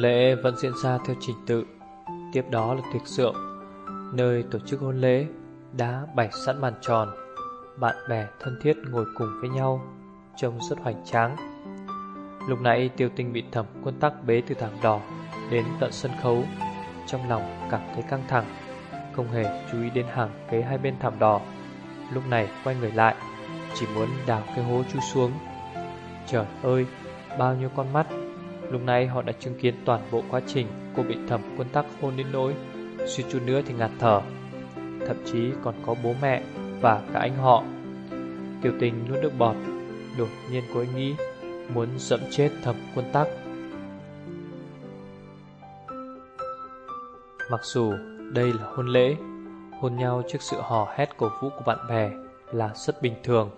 Hôn lễ vẫn diễn ra theo trình tự. Tiếp đó là tiệc rượu, Nơi tổ chức hôn lễ đã bày sẵn màn tròn. Bạn bè thân thiết ngồi cùng với nhau, Trông rất hoành tráng. Lúc nãy tiêu tinh bị thẩm quân tắc bế từ thảm đỏ Đến tận sân khấu, Trong lòng cảm thấy căng thẳng, Không hề chú ý đến hàng kế hai bên thảm đỏ. Lúc này quay người lại, Chỉ muốn đào cái hố chui xuống. Trời ơi, Bao nhiêu con mắt Lúc này họ đã chứng kiến toàn bộ quá trình cô bị thẩm quân tắc hôn đến nỗi suy chút nữa thì ngạt thở. Thậm chí còn có bố mẹ và cả anh họ. Tiểu tình nuốt nước bọt, đột nhiên cô ấy nghĩ muốn dẫm chết thẩm quân tắc. Mặc dù đây là hôn lễ, hôn nhau trước sự hò hét cổ vũ của bạn bè là rất bình thường,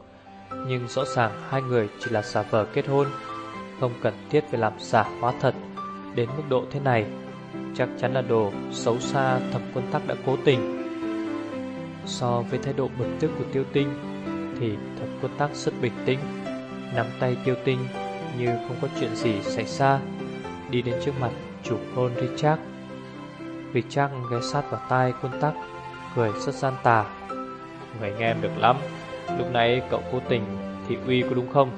nhưng rõ ràng hai người chỉ là giả vờ kết hôn không cần thiết phải làm giả hóa thật Đến mức độ thế này, Chắc chắn là đồ xấu xa thập quân tắc đã cố tình. So với thái độ bực tức của tiêu tinh, Thì thập quân tắc rất bình tĩnh, Nắm tay tiêu tinh Như không có chuyện gì xảy ra, Đi đến trước mặt chủ hôn Richard. Richard ghé sát vào tai quân tắc Cười rất gian tà. Người nghe em được lắm, Lúc nãy cậu cố tình thị uy có đúng không?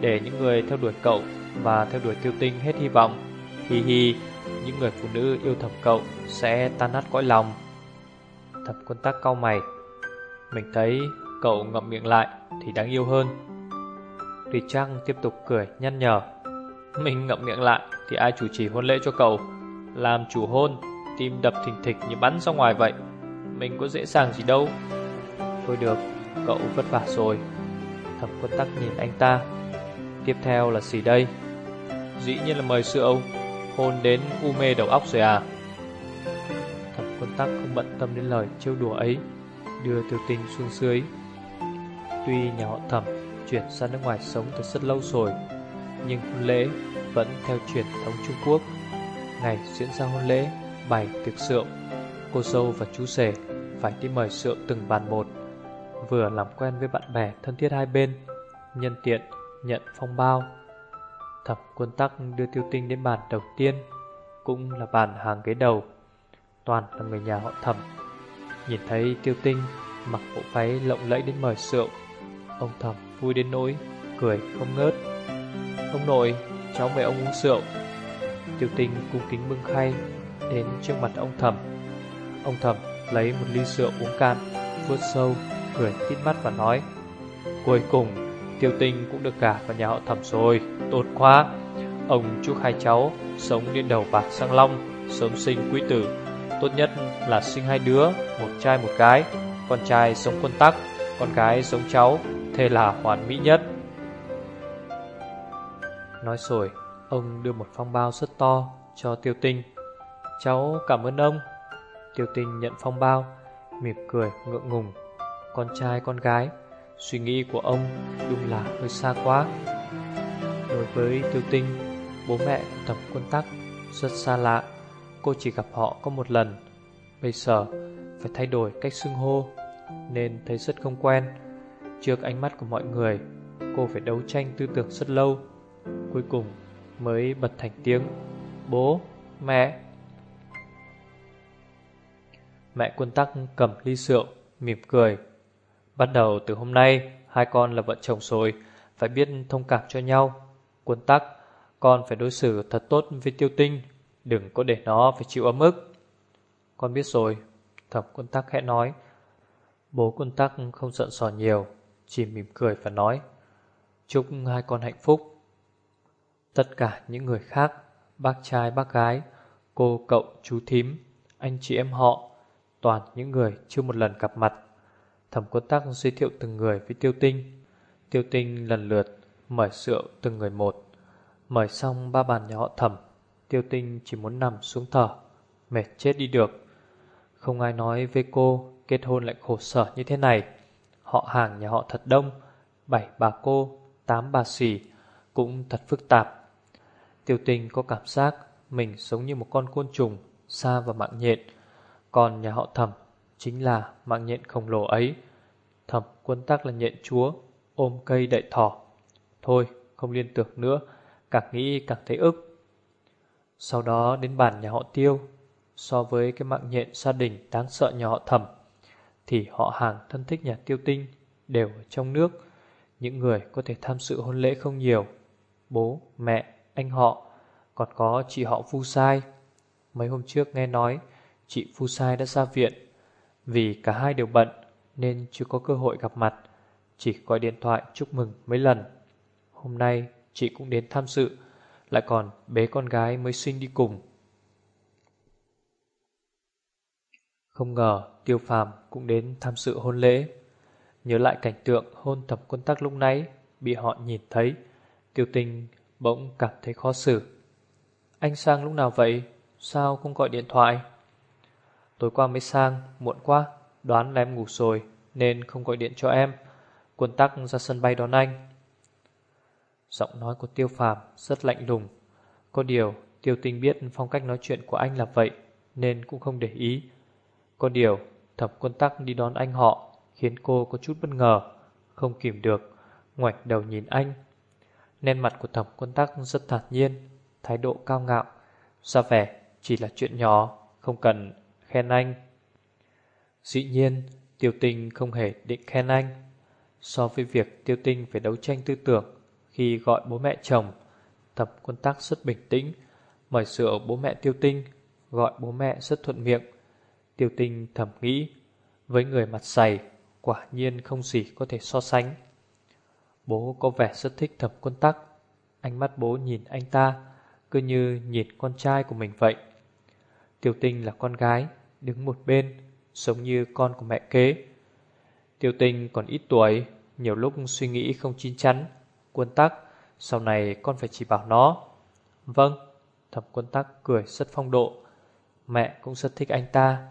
Để những người theo đuổi cậu và theo đuổi tiêu tinh hết hy vọng. Hi hi, những người phụ nữ yêu thầm cậu sẽ tan nát cõi lòng. Thập quân tắc cau mày. Mình thấy cậu ngậm miệng lại thì đáng yêu hơn. tùy Trăng tiếp tục cười nhăn nhở. Mình ngậm miệng lại thì ai chủ trì hôn lễ cho cậu? Làm chủ hôn, tim đập thình thịch như bắn ra ngoài vậy. Mình có dễ dàng gì đâu. Thôi được, cậu vất vả rồi. Thập quân tắc nhìn anh ta Tiếp theo là gì đây? Dĩ nhiên là mời rượu Hôn đến u mê đầu óc rồi à. Thẩm quân tắc không bận tâm đến lời trêu đùa ấy, Đưa tiểu tình xuống dưới. Tuy nhà họ thẩm chuyển sang nước ngoài sống từ rất lâu rồi, Nhưng hôn lễ vẫn theo truyền thống Trung Quốc. Ngày diễn ra hôn lễ, bày tiệc rượu, Cô dâu và chú rể phải đi mời rượu từng bàn một. Vừa làm quen với bạn bè thân thiết hai bên, Nhân tiện nhận phong bao. Thẩm quân tắc đưa tiêu tinh đến bàn đầu tiên, cũng là bàn hàng ghế đầu. Toàn là người nhà họ thẩm. Nhìn thấy tiêu tinh mặc bộ váy lộng lẫy đến mời rượu, ông thẩm vui đến nỗi, cười không ngớt. Ông nội, cháu mời ông uống rượu. Tiêu tinh cung kính bưng khay đến trước mặt ông thẩm. Ông thẩm lấy một ly rượu uống cạn, vuốt sâu, cười tít mắt và nói Cuối cùng Tiêu tinh cũng được cả vào nhà họ thẩm rồi. Tốt quá. Ông chúc hai cháu sống đến đầu bạc sang long, Sớm sinh quý tử. Tốt nhất là sinh hai đứa, Một trai một gái. Con trai sống quân tắc, Con gái sống cháu, Thế là hoàn mỹ nhất. Nói rồi, Ông đưa một phong bao rất to cho tiêu tinh. Cháu cảm ơn ông. Tiêu tinh nhận phong bao, Mỉm cười ngượng ngùng. Con trai, con gái. Suy nghĩ của ông đúng là hơi xa quá. Đối với tiêu tinh Bố mẹ của thẩm quân tắc Rất xa lạ. Cô chỉ gặp họ có một lần. Bây giờ phải thay đổi cách xưng hô Nên thấy rất không quen. Trước ánh mắt của mọi người Cô phải đấu tranh tư tưởng rất lâu. Cuối cùng mới bật thành tiếng Bố, mẹ. Mẹ quân tắc cầm ly rượu Mỉm cười. Bắt đầu từ hôm nay, hai con là vợ chồng rồi, phải biết thông cảm cho nhau. Quân tắc, con phải đối xử thật tốt với tiêu tinh, đừng có để nó phải chịu ấm ức. Con biết rồi, thẩm quân tắc khẽ nói. Bố quân tắc không giận sò nhiều, chỉ mỉm cười và nói. Chúc hai con hạnh phúc. Tất cả những người khác, bác trai bác gái, cô cậu chú thím, anh chị em họ, toàn những người chưa một lần gặp mặt Thẩm quân tắc giới thiệu từng người với tiêu tinh. Tiêu tinh lần lượt mời rượu từng người một. Mời xong ba bàn nhà họ thẩm Tiêu tinh chỉ muốn nằm xuống thở Mệt chết đi được. Không ai nói với cô Kết hôn lại khổ sở như thế này. Họ hàng nhà họ thật đông Bảy bà cô, tám bà xỉ Cũng thật phức tạp. Tiêu tinh có cảm giác Mình sống như một con côn trùng Xa vào mạng nhện. Còn nhà họ thẩm Chính là mạng nhện khổng lồ ấy. Thẩm quân tắc là nhện chúa Ôm cây đậy thỏ. Thôi không liên tưởng nữa Càng nghĩ càng thấy ức. Sau đó đến bàn nhà họ tiêu So với cái mạng nhện gia đình đáng sợ nhà họ thẩm Thì họ hàng thân thích nhà tiêu tinh Đều ở trong nước. Những người có thể tham dự hôn lễ không nhiều Bố, mẹ, anh họ Còn có chị họ Phu Sai. Mấy hôm trước nghe nói Chị Phu Sai đã ra viện Vì cả hai đều bận nên chưa có cơ hội gặp mặt Chỉ gọi điện thoại chúc mừng mấy lần. Hôm nay chị cũng đến tham dự Lại còn bế con gái mới sinh đi cùng. Không ngờ tiêu phàm cũng đến tham dự hôn lễ. Nhớ lại cảnh tượng hôn thẩm quân tắc lúc nãy Bị họ nhìn thấy Tiêu tinh bỗng cảm thấy khó xử. Anh sang lúc nào vậy? Sao không gọi điện thoại? Tối qua mới sang, muộn quá. Đoán là em ngủ rồi, Nên không gọi điện cho em. Quân tắc ra sân bay đón anh. Giọng nói của tiêu phàm rất lạnh lùng. Có điều, tiêu tinh biết phong cách nói chuyện của anh là vậy, Nên cũng không để ý. Có điều thẩm quân tắc đi đón anh họ Khiến cô có chút bất ngờ, Không kìm được, Ngoảnh đầu nhìn anh. Nên mặt của thẩm quân tắc rất thản nhiên, Thái độ cao ngạo. Ra vẻ chỉ là chuyện nhỏ, Không cần khen anh. Dĩ nhiên, Tiêu tinh không hề định khen anh. So với việc tiêu tinh phải đấu tranh tư tưởng khi gọi bố mẹ chồng Thập quân tắc rất bình tĩnh Mời rượu bố mẹ tiêu tinh, Gọi bố mẹ rất thuận miệng. Tiêu tinh thầm nghĩ, Với người mặt dày, Quả nhiên không gì có thể so sánh. Bố có vẻ rất thích thập quân tắc. Ánh mắt bố nhìn anh ta, Cứ như nhìn con trai của mình vậy. Tiêu tinh là con gái, Đứng một bên Giống như con của mẹ kế Tiêu tinh còn ít tuổi Nhiều lúc suy nghĩ không chín chắn Quân tắc, sau này con phải chỉ bảo nó. Vâng, thẩm quân tắc cười rất phong độ. Mẹ cũng rất thích anh ta.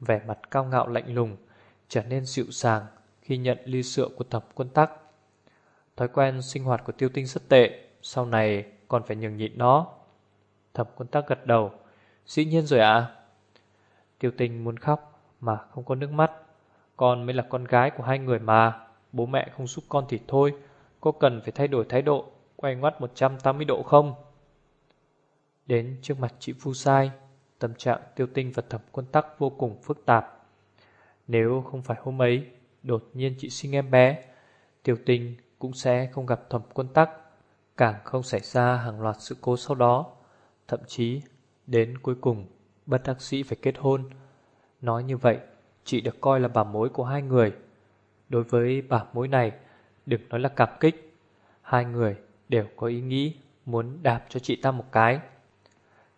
Vẻ mặt cao ngạo lạnh lùng, trở nên dịu dàng khi nhận ly sữa của thẩm quân tắc. Thói quen sinh hoạt của tiêu tinh rất tệ, sau này còn phải nhường nhịn nó. Thẩm quân tắc gật đầu, dĩ nhiên rồi ạ. Tiêu tinh muốn khóc mà không có nước mắt. Con mới là con gái của hai người mà, bố mẹ không giúp con thì thôi, có cần phải thay đổi thái độ Quay ngoắt 180 độ không? Đến trước mặt chị Phu Sai Tâm trạng tiêu tinh và thẩm quân tắc vô cùng phức tạp. Nếu không phải hôm ấy Đột nhiên chị sinh em bé Tiêu tinh cũng sẽ không gặp thẩm quân tắc Càng không xảy ra hàng loạt sự cố sau đó. Thậm chí Đến cuối cùng Bất đắc sĩ phải kết hôn. Nói như vậy Chị được coi là bà mối của hai người. Đối với bà mối này Đừng nói là cảm kích. Hai người đều có ý nghĩ Muốn đạp cho chị ta một cái.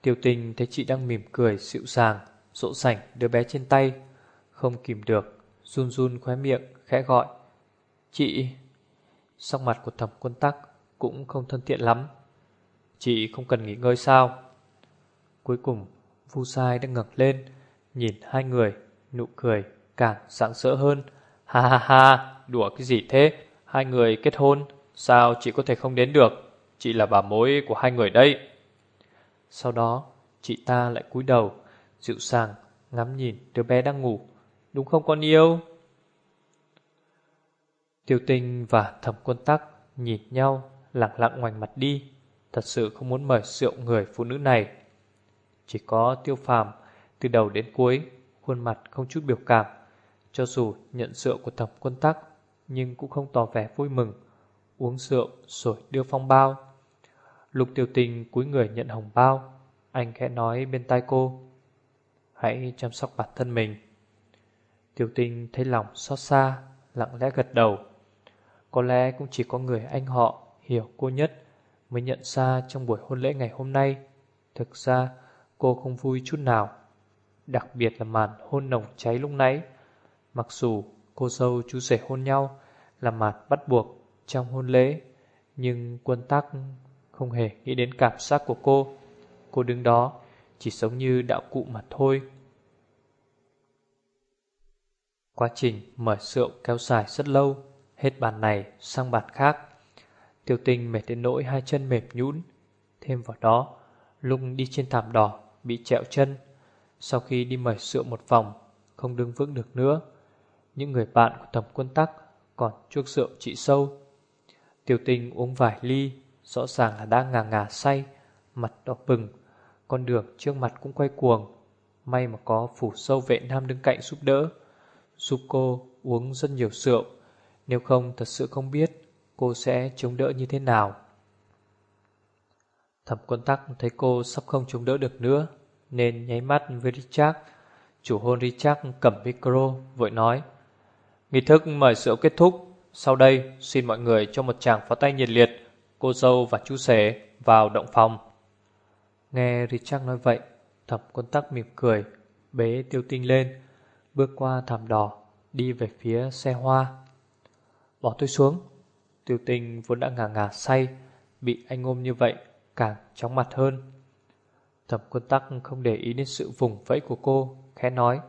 Tiêu tình thấy chị đang mỉm cười Dịu dàng, rộ sảnh đứa bé trên tay. Không kìm được Run run khóe miệng, khẽ gọi. Chị Sắc mặt của thẩm quân tắc Cũng không thân thiện lắm. Chị không cần nghỉ ngơi sao? Cuối cùng Vu Sai đã ngẩng lên Nhìn hai người, Nụ cười càng sáng sỡ hơn. Ha ha ha, Đùa cái gì thế? Hai người kết hôn, Sao chị có thể không đến được? Chị là bà mối của hai người đây. Sau đó, chị ta lại cúi đầu, Dịu dàng ngắm nhìn đứa bé đang ngủ. Đúng không con yêu? Tiêu tinh và thẩm quân tắc Nhìn nhau, lặng lặng ngoảnh mặt đi. Thật sự không muốn mời rượu người phụ nữ này. Chỉ có tiêu phàm từ đầu đến cuối Khuôn mặt không chút biểu cảm Cho dù nhận rượu của thẩm quân tắc nhưng cũng không tỏ vẻ vui mừng. Uống rượu rồi đưa phong bao. Lục tiểu tình cúi người nhận hồng bao. Anh khẽ nói bên tai cô. Hãy chăm sóc bản thân mình. Tiểu tình thấy lòng xót xa, lặng lẽ gật đầu. Có lẽ cũng chỉ có người anh họ hiểu cô nhất mới nhận ra trong buổi hôn lễ ngày hôm nay. Thực ra cô không vui chút nào. Đặc biệt là màn hôn nồng cháy lúc nãy. Mặc dù cô dâu chú rể hôn nhau là màn bắt buộc trong hôn lễ. Nhưng quân tắc không hề nghĩ đến cảm giác của cô. Cô đứng đó chỉ giống như đạo cụ mà thôi. Quá trình mở rượu kéo dài rất lâu, hết bàn này sang bàn khác. Tiêu tinh mệt đến nỗi hai chân mềm nhũn. Thêm vào đó, Lung đi trên thảm đỏ bị trẹo chân. Sau khi đi mời rượu một vòng, không đứng vững được nữa. Những người bạn của thẩm quân tắc còn chuốc rượu trị sâu. tiểu tình uống vài ly, rõ ràng là đang ngà ngà say, mặt đỏ bừng, con đường trước mặt cũng quay cuồng. May mà có phủ sâu vệ nam đứng cạnh giúp đỡ, giúp cô uống rất nhiều rượu. Nếu không thật sự không biết cô sẽ chống đỡ như thế nào. Thẩm quân tắc thấy cô sắp không chống đỡ được nữa, nên nháy mắt với Richard. Chủ hôn Richard cầm micro, vội nói. Nghi thức mời rượu kết thúc. Sau đây, xin mọi người cho một tràng pháo tay nhiệt liệt. Cô dâu và chú rể vào động phòng. Nghe Richard nói vậy, thẩm quân tắc mỉm cười, bế tiêu tinh lên, bước qua thảm đỏ, đi về phía xe hoa. Bỏ tôi xuống. Tiêu tinh vốn đã ngả ngả say, bị anh ôm như vậy, càng chóng mặt hơn. Thẩm quân tắc không để ý đến sự vùng vẫy của cô, khẽ nói.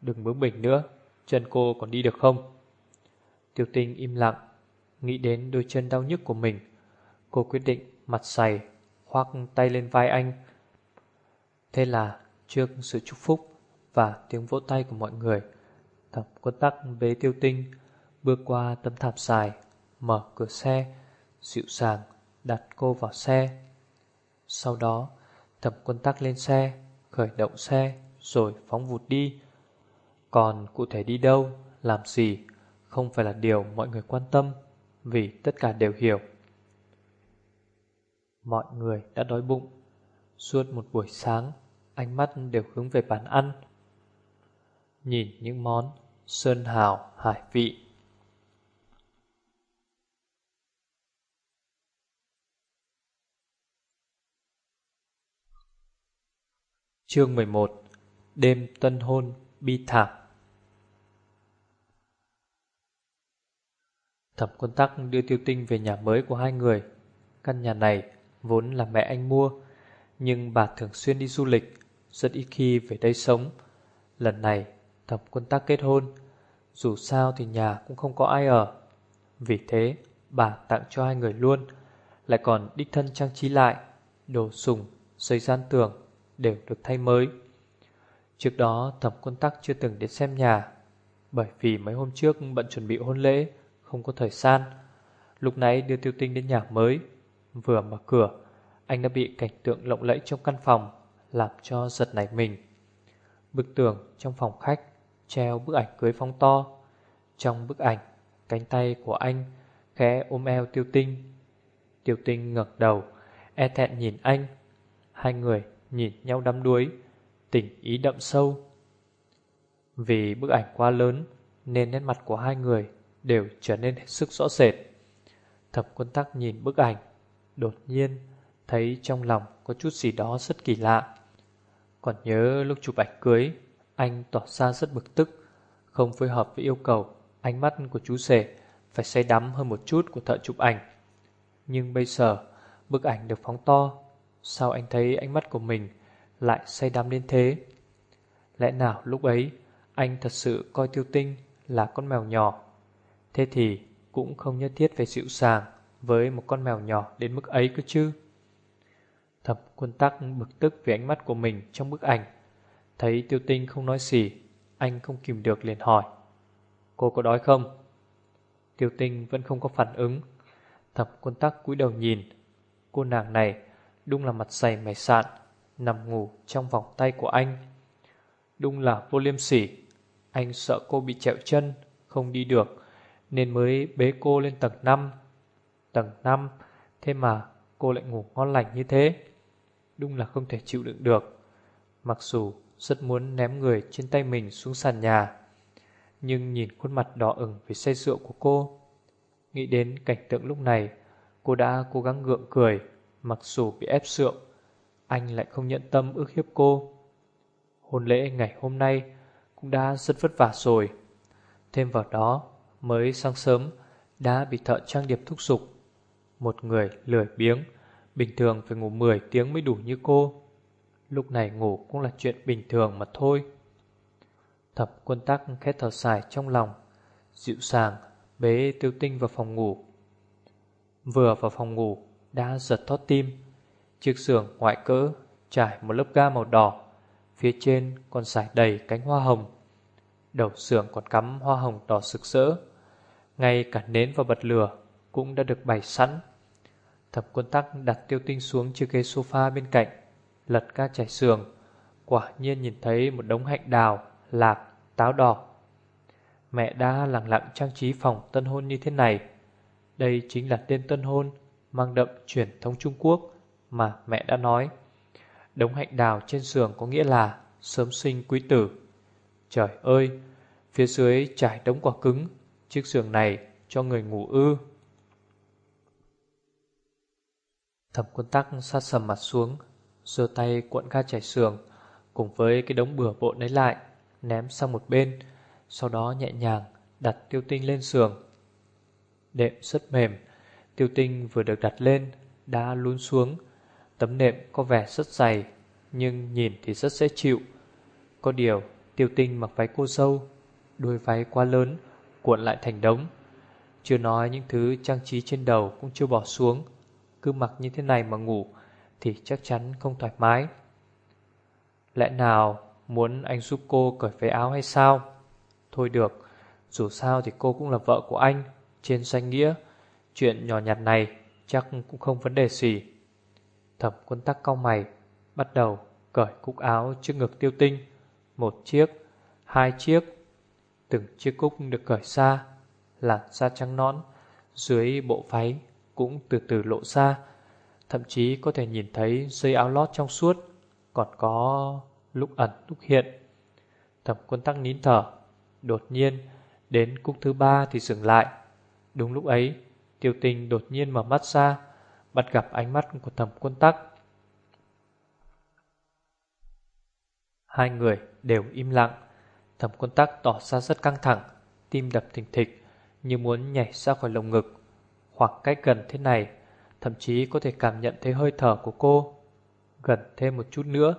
Đừng bướng bỉnh nữa, chân cô còn đi được không? Tiêu tinh im lặng, nghĩ đến đôi chân đau nhức của mình. Cô quyết định mặt sày, khoác tay lên vai anh. Thế là trước sự chúc phúc và tiếng vỗ tay của mọi người, thẩm quân tắc bế tiêu tinh, bước qua tấm thảm dài, mở cửa xe, dịu dàng đặt cô vào xe. Sau đó, thẩm quân tắc lên xe, khởi động xe, rồi phóng vụt đi. Còn cụ thể đi đâu, làm gì, không phải là điều mọi người quan tâm, vì tất cả đều hiểu. Mọi người đã đói bụng. Suốt một buổi sáng, ánh mắt đều hướng về bàn ăn. Nhìn những món sơn hào hải vị. Chương 11 Đêm tân hôn bi thảm. Thẩm quân tắc đưa tiêu tinh về nhà mới của hai người. Căn nhà này vốn là mẹ anh mua Nhưng bà thường xuyên đi du lịch Rất ít khi về đây sống. Lần này thẩm quân tắc kết hôn. Dù sao thì nhà cũng không có ai ở. Vì thế bà tặng cho hai người luôn Lại còn đích thân trang trí lại Đồ sùng, xây gian tường. Đều được thay mới. Trước đó, thẩm quân tắc chưa từng đến xem nhà, Bởi vì mấy hôm trước bận chuẩn bị hôn lễ, Không có thời gian. Lúc nãy đưa tiêu tinh đến nhà mới, Vừa mở cửa, Anh đã bị cảnh tượng lộng lẫy trong căn phòng, Làm cho giật nảy mình. Bức tường trong phòng khách Treo bức ảnh cưới phong to. Trong bức ảnh, Cánh tay của anh khẽ ôm eo tiêu tinh. Tiêu tinh ngẩng đầu E thẹn nhìn anh. Hai người nhìn nhau đắm đuối Tình ý đậm sâu Vì bức ảnh quá lớn Nên nét mặt của hai người Đều trở nên hết sức rõ rệt Thập quân tắc nhìn bức ảnh Đột nhiên thấy trong lòng có chút gì đó rất kỳ lạ. Còn nhớ lúc chụp ảnh cưới, anh tỏ ra rất bực tức, không phối hợp với yêu cầu ánh mắt của chú rể phải say đắm hơn một chút của thợ chụp ảnh. Nhưng bây giờ, bức ảnh được phóng to, sao anh thấy ánh mắt của mình lại say đắm đến thế? Lẽ nào lúc ấy anh thật sự coi tiêu tinh là con mèo nhỏ? Thế thì cũng không nhất thiết phải dịu sàng với một con mèo nhỏ đến mức ấy cơ chứ. Thập quân tắc bực tức vì ánh mắt của mình trong bức ảnh. Thấy tiêu tinh không nói gì, anh không kìm được liền hỏi. Cô có đói không? Tiêu tinh vẫn không có phản ứng. Thập quân tắc cúi đầu nhìn. Cô nàng này đúng là mặt dày mày sạn, nằm ngủ trong vòng tay của anh. Đúng là vô liêm sỉ. Anh sợ cô bị trẹo chân, không đi được, nên mới bế cô lên tầng 5 tầng 5 Thế mà cô lại ngủ ngon lành như thế Đúng là không thể chịu đựng được Mặc dù rất muốn ném người trên tay mình xuống sàn nhà Nhưng nhìn khuôn mặt đỏ ửng vì say rượu của cô Nghĩ đến cảnh tượng lúc này Cô đã cố gắng gượng cười Mặc dù bị ép sượng, Anh lại không nhận tâm ước hiếp cô Hôn lễ ngày hôm nay Cũng đã rất vất vả rồi Thêm vào đó, mới sáng sớm đã bị thợ trang điểm thúc giục. Một người lười biếng, bình thường phải ngủ 10 tiếng mới đủ như cô. Lúc này ngủ cũng là chuyện bình thường mà thôi. Thập quân tắc khét thở dài trong lòng, dịu sàng bế tiêu tinh vào phòng ngủ. Vừa vào phòng ngủ, đã giật thót tim. Chiếc giường ngoại cỡ trải một lớp ga màu đỏ, phía trên còn trải đầy cánh hoa hồng. Đầu giường còn cắm hoa hồng đỏ sực sỡ. Ngay cả nến và bật lửa cũng đã được bày sẵn. Thập quân tắc đặt tiêu tinh xuống chiếc ghế sofa bên cạnh, lật ca trải giường. Quả nhiên nhìn thấy một đống hạnh đào, lạc, táo đỏ. Mẹ đã lặng lặng trang trí phòng tân hôn như thế này. Đây chính là tên tân hôn mang đậm truyền thống Trung Quốc mà mẹ đã nói. Đống hạnh đào trên giường có nghĩa là sớm sinh quý tử. Trời ơi, phía dưới trải đống quả cứng, chiếc giường này cho người ngủ ư. Thẩm quân tắc sát sầm mặt xuống, giơ tay cuộn ga chảy sườn cùng với cái đống bừa bộn lấy lại, ném sang một bên, sau đó nhẹ nhàng đặt tiêu tinh lên giường. Đệm rất mềm, tiêu tinh vừa được đặt lên, đã lún xuống. Tấm nệm có vẻ rất dày, nhưng nhìn thì rất dễ chịu. Có điều, tiêu tinh mặc váy cô dâu, đôi váy quá lớn, cuộn lại thành đống. Chưa nói những thứ trang trí trên đầu cũng chưa bỏ xuống. Cứ mặc như thế này mà ngủ thì chắc chắn không thoải mái. Lẽ nào muốn anh giúp cô cởi váy áo hay sao? Thôi được, dù sao thì cô cũng là vợ của anh, trên danh nghĩa. Chuyện nhỏ nhặt này chắc cũng không vấn đề gì. Thẩm quân tắc cau mày, bắt đầu cởi cúc áo trước ngực tiêu tinh. Một chiếc, hai chiếc, từng chiếc cúc được cởi xa, làn da trắng nõn, dưới bộ váy cũng từ từ lộ ra. Thậm chí có thể nhìn thấy dây áo lót trong suốt, còn có lúc ẩn lúc hiện. Thẩm quân tắc nín thở, Đột nhiên, đến cúc thứ ba thì dừng lại. Đúng lúc ấy, tiêu tình đột nhiên mở mắt ra, bắt gặp ánh mắt của thẩm quân tắc. Hai người đều im lặng. Thẩm quân tắc tỏ ra rất căng thẳng, tim đập thình thịch, như muốn nhảy ra khỏi lồng ngực. Khoảng cách gần thế này, thậm chí có thể cảm nhận thấy hơi thở của cô. Gần thêm một chút nữa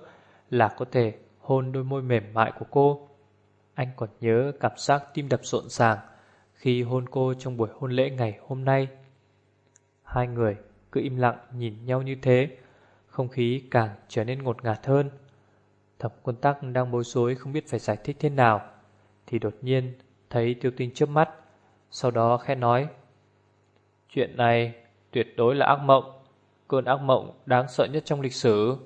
là có thể hôn đôi môi mềm mại của cô. Anh còn nhớ cảm giác tim đập rộn ràng khi hôn cô trong buổi hôn lễ ngày hôm nay. Hai người cứ im lặng nhìn nhau như thế, không khí càng trở nên ngột ngạt hơn. Thập quân tắc đang bối rối không biết phải giải thích thế nào, thì đột nhiên thấy tiêu tinh trước mắt, sau đó khẽ nói. Chuyện này tuyệt đối là ác mộng, cơn ác mộng đáng sợ nhất trong lịch sử.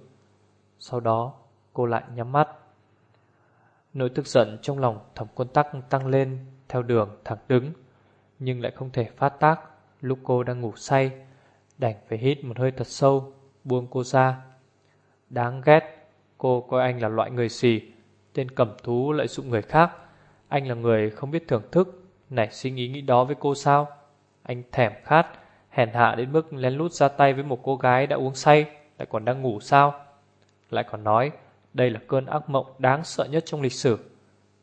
Sau đó cô lại nhắm mắt. Nỗi tức giận trong lòng thẩm quân tắc tăng lên theo đường thẳng đứng, nhưng lại không thể phát tác lúc cô đang ngủ say, đành phải hít một hơi thật sâu, buông cô ra. Đáng ghét, cô coi anh là loại người gì, tên cầm thú lợi dụng người khác. Anh là người không biết thưởng thức, nảy sinh ý nghĩ đó với cô sao? Anh thèm khát, hèn hạ đến mức lén lút ra tay với một cô gái đã uống say, lại còn đang ngủ sao? Lại còn nói, đây là cơn ác mộng đáng sợ nhất trong lịch sử.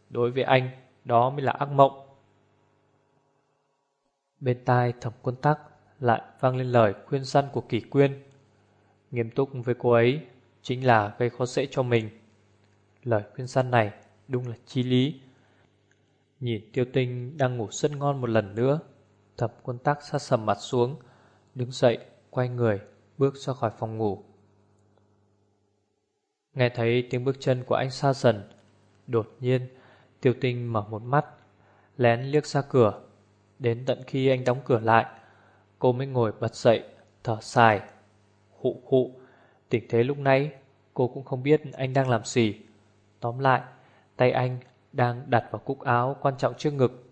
Đối với anh, đó mới là ác mộng. Bên tai thẩm quân tắc lại vang lên lời khuyên săn của kỷ quyên. Nghiêm túc với cô ấy chính là gây khó dễ cho mình. Lời khuyên săn này đúng là chi lý. Nhìn tiêu tinh đang ngủ rất ngon một lần nữa, thập quân tắc xa sầm mặt xuống, đứng dậy, quay người, bước ra khỏi phòng ngủ. Nghe thấy tiếng bước chân của anh xa dần Đột nhiên Tiêu tinh mở một mắt Lén liếc ra cửa. Đến tận khi anh đóng cửa lại Cô mới ngồi bật dậy Thở dài. Hụ hụ Tình thế lúc nãy Cô cũng không biết anh đang làm gì. Tóm lại Tay anh đang đặt vào cúc áo quan trọng trước ngực.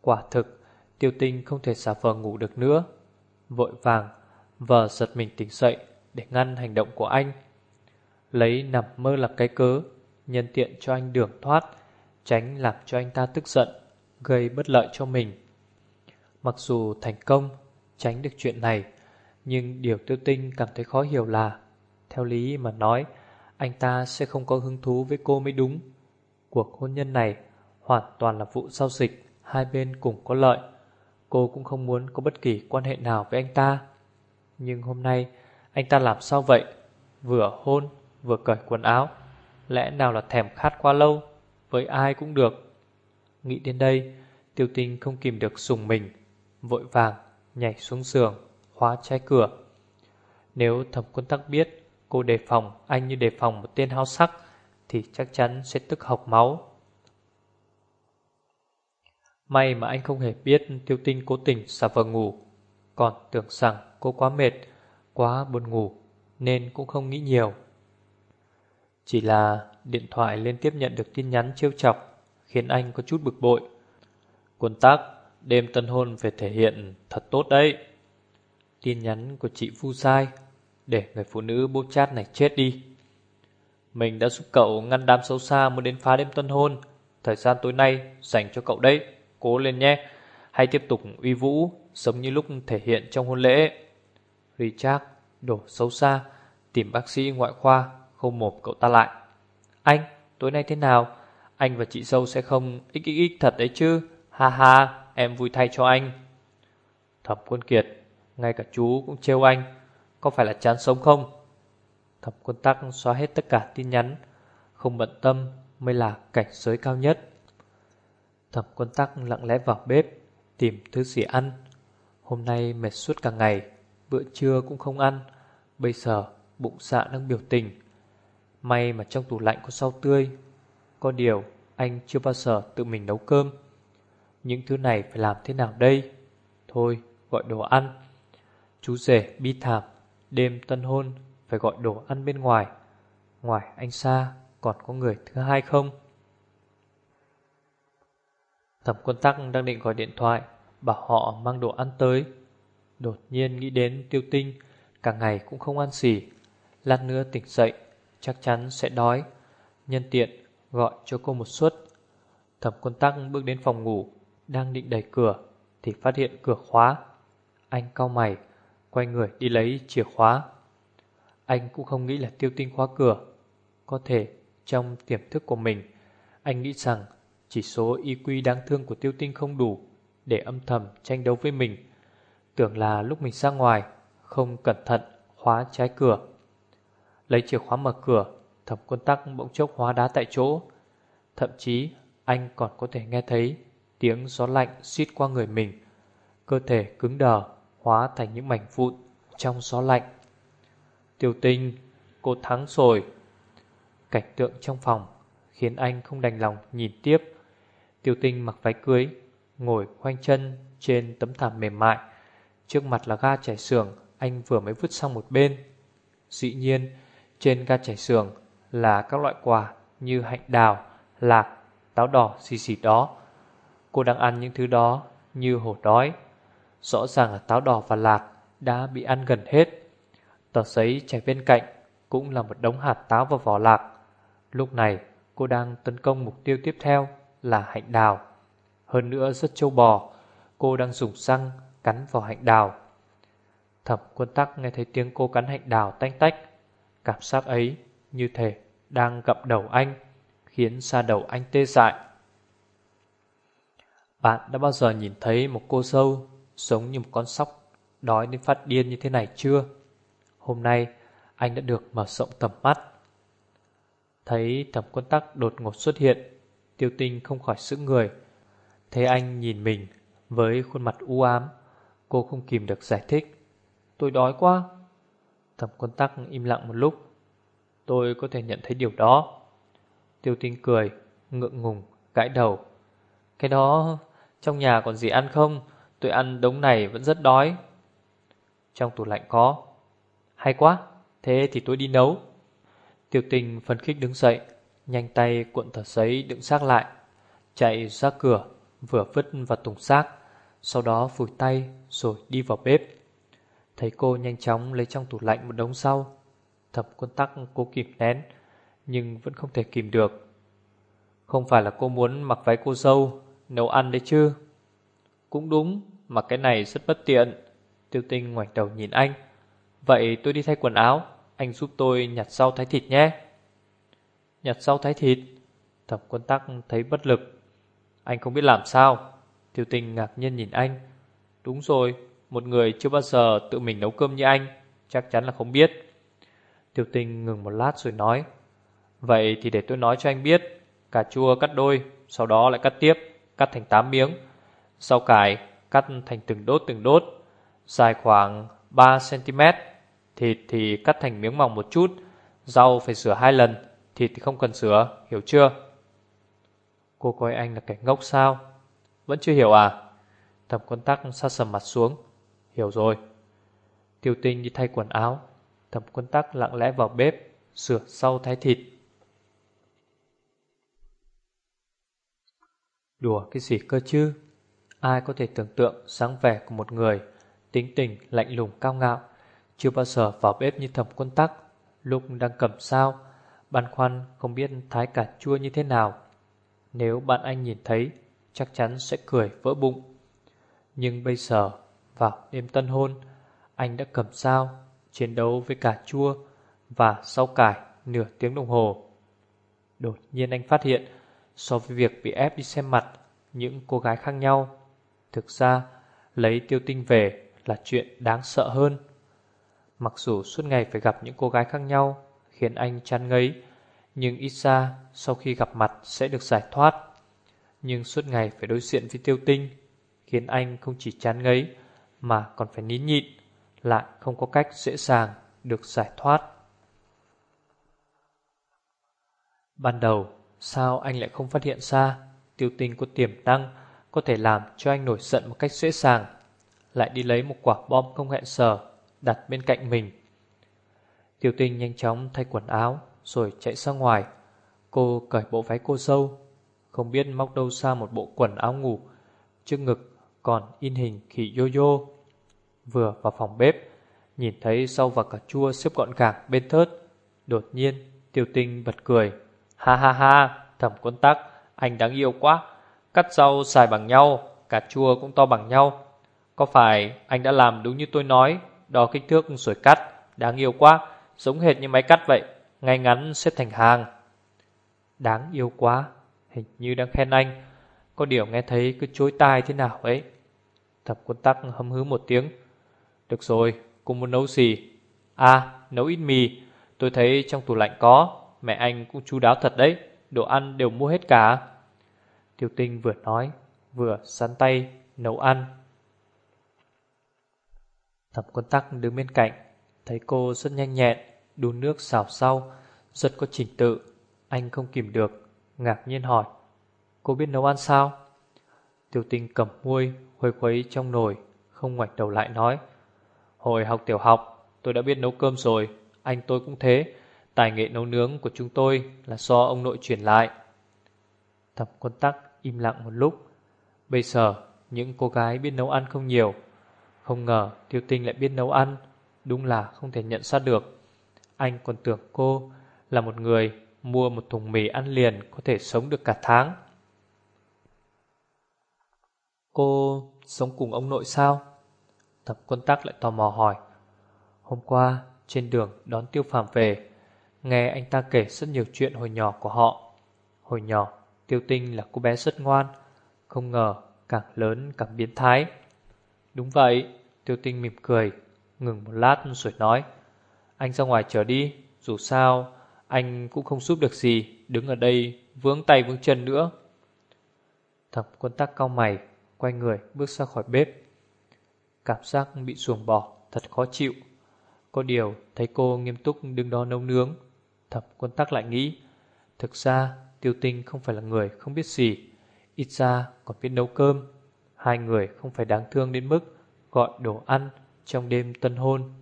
Quả thực Tiêu tinh không thể xả vờ ngủ được nữa. Vội vàng Vờ giật mình tỉnh dậy Để ngăn hành động của anh. Lấy nằm mơ làm cái cớ, nhân tiện cho anh đường thoát, tránh làm cho anh ta tức giận, gây bất lợi cho mình. Mặc dù thành công, tránh được chuyện này, nhưng điều tiêu tinh cảm thấy khó hiểu là, theo lý mà nói, anh ta sẽ không có hứng thú với cô mới đúng. Cuộc hôn nhân này hoàn toàn là vụ giao dịch, hai bên cùng có lợi. Cô cũng không muốn có bất kỳ quan hệ nào với anh ta. Nhưng hôm nay anh ta làm sao vậy? Vừa hôn, vừa cởi quần áo. Lẽ nào là thèm khát quá lâu? Với ai cũng được. Nghĩ đến đây, tiêu tinh không kìm được sùng mình, vội vàng nhảy xuống giường, khóa trái cửa. Nếu thẩm quân tắc biết cô đề phòng anh như đề phòng một tên hao sắc, thì chắc chắn sẽ tức học máu. May mà anh không hề biết tiêu tinh cố tình xả vờ ngủ, còn tưởng rằng cô quá mệt, quá buồn ngủ, nên cũng không nghĩ nhiều. Chỉ là điện thoại liên tiếp nhận được tin nhắn trêu chọc, khiến anh có chút bực bội. Quân tác, đêm tân hôn phải thể hiện thật tốt đấy. Tin nhắn của chị Phu Sai, để người phụ nữ bố chát này chết đi. Mình đã giúp cậu ngăn đám xấu xa muốn đến phá đêm tân hôn. Thời gian tối nay dành cho cậu đấy. Cố lên nhé. Hãy tiếp tục uy vũ, giống như lúc thể hiện trong hôn lễ. Richard đổ xấu xa, tìm bác sĩ ngoại khoa, không mộp cậu ta lại. Anh, tối nay thế nào? Anh và chị dâu sẽ không xxx thật đấy chứ. Ha ha, em vui thay cho anh. Thẩm quân kiệt, ngay cả chú cũng trêu anh. Có phải là chán sống không? Thẩm quân tắc xóa hết tất cả tin nhắn Không bận tâm mới là cảnh giới cao nhất Thẩm quân tắc lặng lẽ vào bếp Tìm thứ gì ăn Hôm nay mệt suốt cả ngày Bữa trưa cũng không ăn Bây giờ bụng dạ đang biểu tình May mà trong tủ lạnh có rau tươi Có điều anh chưa bao giờ tự mình nấu cơm Những thứ này phải làm thế nào đây Thôi gọi đồ ăn Chú rể bi thảm Đêm tân hôn phải gọi đồ ăn bên ngoài. Ngoài anh xa còn có người thứ hai không? Thẩm quân tắc đang định gọi điện thoại, bảo họ mang đồ ăn tới. Đột nhiên nghĩ đến tiêu tinh, cả ngày cũng không ăn gì, Lát nữa tỉnh dậy, chắc chắn sẽ đói. Nhân tiện gọi cho cô một suất. Thẩm quân tắc bước đến phòng ngủ, đang định đẩy cửa, thì phát hiện cửa khóa. Anh cau mày, quay người đi lấy chìa khóa. Anh cũng không nghĩ là tiêu tinh khóa cửa Có thể trong tiềm thức của mình Anh nghĩ rằng chỉ số IQ đáng thương của tiêu tinh không đủ Để âm thầm tranh đấu với mình Tưởng là lúc mình ra ngoài Không cẩn thận khóa trái cửa Lấy chìa khóa mở cửa Thẩm quân tắc bỗng chốc hóa đá tại chỗ Thậm chí anh còn có thể nghe thấy Tiếng gió lạnh xít qua người mình Cơ thể cứng đờ Hóa thành những mảnh vụn Trong gió lạnh Tiêu tinh, cô thắng rồi. Cảnh tượng trong phòng khiến anh không đành lòng nhìn tiếp. Tiêu tinh mặc váy cưới, ngồi khoanh chân trên tấm thảm mềm mại. Trước mặt là ga trải xưởng anh vừa mới vứt sang một bên. Dĩ nhiên, trên ga chảy sườn là các loại quà như hạnh đào, lạc, táo đỏ xì xì đó. Cô đang ăn những thứ đó như hổ đói. Rõ ràng là táo đỏ và lạc đã bị ăn gần hết. Tờ giấy chảy bên cạnh cũng là một đống hạt táo và vỏ lạc. Lúc này cô đang tấn công mục tiêu tiếp theo là hạnh đào. Hơn nữa rất châu bò, cô đang dùng răng cắn vào hạnh đào. Thẩm quân tắc nghe thấy tiếng cô cắn hạnh đào tanh tách. Cảm giác ấy như thể đang gặm đầu anh, khiến da đầu anh tê dại. Bạn đã bao giờ nhìn thấy một cô dâu giống như một con sóc đói đến phát điên như thế này chưa? Hôm nay anh đã được mở rộng tầm mắt Thấy thẩm quân tắc đột ngột xuất hiện Tiêu tinh không khỏi sững người Thấy anh nhìn mình Với khuôn mặt u ám Cô không kìm được giải thích Tôi đói quá Thẩm quân tắc im lặng một lúc. Tôi có thể nhận thấy điều đó. Tiêu tinh cười Ngượng ngùng gãi đầu. Cái đó trong nhà còn gì ăn không? Tôi ăn đống này vẫn rất đói. Trong tủ lạnh có. Hay quá, thế thì tôi đi nấu. tiêu tình phấn khích đứng dậy, nhanh tay cuộn tờ giấy đựng xác lại, chạy ra cửa, vừa vứt vào thùng xác, sau đó phủi tay rồi đi vào bếp. Thấy cô nhanh chóng lấy trong tủ lạnh một đống sau thập quân tắc cố kìm nén, nhưng vẫn không thể kìm được. Không phải là cô muốn mặc váy cô dâu, nấu ăn đấy chứ. Cũng đúng, mà cái này rất bất tiện. Tiêu tinh ngoảnh đầu nhìn anh. Vậy tôi đi thay quần áo Anh giúp tôi nhặt rau thái thịt nhé Nhặt rau thái thịt Thẩm quân tắc thấy bất lực Anh không biết làm sao Tiêu tinh ngạc nhiên nhìn anh Đúng rồi một người chưa bao giờ tự mình nấu cơm như anh, Chắc chắn là không biết. Tiêu tinh ngừng một lát rồi nói, Vậy thì để tôi nói cho anh biết, Cà chua cắt đôi, Sau đó lại cắt tiếp, Cắt thành 8 miếng. Sau cải, cắt thành từng đốt từng đốt, Dài khoảng 3cm Thịt thì cắt thành miếng mỏng một chút, Rau phải sửa hai lần, Thịt thì không cần sửa Hiểu chưa? Cô coi anh là kẻ ngốc sao? Vẫn chưa hiểu à? Thẩm quân tắc sát sầm mặt xuống. Hiểu rồi. Tiêu tinh đi thay quần áo, Thẩm quân tắc lặng lẽ vào bếp, Sửa sau thái thịt. Đùa cái gì cơ chứ? Ai có thể tưởng tượng sáng vẻ của một người, Tính tình lạnh lùng cao ngạo, Chưa bao giờ vào bếp như thẩm quân tắc, Lúc đang cầm sao, Băn khoăn không biết thái cà chua như thế nào. Nếu bạn anh nhìn thấy, Chắc chắn sẽ cười vỡ bụng. Nhưng bây giờ vào đêm tân hôn, Anh đã cầm sao Chiến đấu với cà chua Và sau cải nửa tiếng đồng hồ. Đột nhiên anh phát hiện, So với việc bị ép đi xem mặt, Những cô gái khác nhau, Thực ra lấy tiêu tinh về Là chuyện đáng sợ hơn. Mặc dù suốt ngày phải gặp những cô gái khác nhau, Khiến anh chán ngấy, Nhưng ít ra sau khi gặp mặt Sẽ được giải thoát. Nhưng suốt ngày phải đối diện với tiêu tinh, Khiến anh không chỉ chán ngấy mà còn phải nín nhịn Lại không có cách dễ dàng Được giải thoát Ban đầu Sao anh lại không phát hiện ra Tiêu tinh có tiềm năng Có thể làm cho anh nổi giận một cách dễ dàng Lại đi lấy một quả bom không hẹn sở đặt bên cạnh mình. Tiêu tinh nhanh chóng thay quần áo rồi chạy ra ngoài. Cô cởi bộ váy cô dâu, không biết móc đâu ra một bộ quần áo ngủ. Trước ngực còn in hình khỉ yo-yo. Vừa vào phòng bếp, nhìn thấy rau và cà chua xếp gọn gàng bên thớt. Đột nhiên, tiêu tinh bật cười. Ha ha ha, thẩm quân tắc, anh đáng yêu quá. Cắt rau xài bằng nhau, cà chua cũng to bằng nhau. Có phải anh đã làm đúng như tôi nói đo kích thước rồi cắt, đáng yêu quá, giống hệt như máy cắt vậy, ngay ngắn xếp thành hàng. Đáng yêu quá, hình như đang khen anh, có điều nghe thấy cứ chối tai thế nào ấy. Thẩm quân tắc hâm hứ một tiếng. Được rồi, cô muốn nấu gì? À, nấu ít mì, tôi thấy trong tủ lạnh có, mẹ anh cũng chú đáo thật đấy, đồ ăn đều mua hết cả. Tiêu tinh vừa nói, vừa sắn tay, nấu ăn. Thẩm quân tắc đứng bên cạnh Thấy cô rất nhanh nhẹn Đun nước xào sau Rất có trình tự Anh không kìm được Ngạc nhiên hỏi Cô biết nấu ăn sao Tiêu tinh cầm muôi Khuấy khuấy trong nồi Không ngoảnh đầu lại nói Hồi học tiểu học, Tôi đã biết nấu cơm rồi. Anh tôi cũng thế. Tài nghệ nấu nướng của chúng tôi Là do ông nội truyền lại. Thẩm quân tắc im lặng một lúc. Bây giờ, những cô gái biết nấu ăn không nhiều. Không ngờ tiêu tinh lại biết nấu ăn. Đúng là không thể nhận ra được. Anh còn tưởng cô là một người Mua một thùng mì ăn liền Có thể sống được cả tháng. Cô sống cùng ông nội sao? Thập quân tắc lại tò mò hỏi Hôm qua trên đường đón tiêu phàm về Nghe anh ta kể rất nhiều chuyện hồi nhỏ của họ Hồi nhỏ tiêu tinh là cô bé rất ngoan Không ngờ càng lớn càng biến thái Đúng vậy, tiêu tinh mỉm cười, ngừng một lát rồi nói. Anh ra ngoài chờ đi, dù sao, anh cũng không giúp được gì, đứng ở đây vướng tay vướng chân nữa. thập quân tắc cao mày, quay người bước ra khỏi bếp. Cảm giác bị xuồng bỏ, thật khó chịu. Có điều, thấy cô nghiêm túc đứng đó nấu nướng. thập quân tắc lại nghĩ, thực ra tiêu tinh không phải là người không biết gì, ít ra còn biết nấu cơm. Hai người không phải đáng thương đến mức gọi đồ ăn trong đêm tân hôn.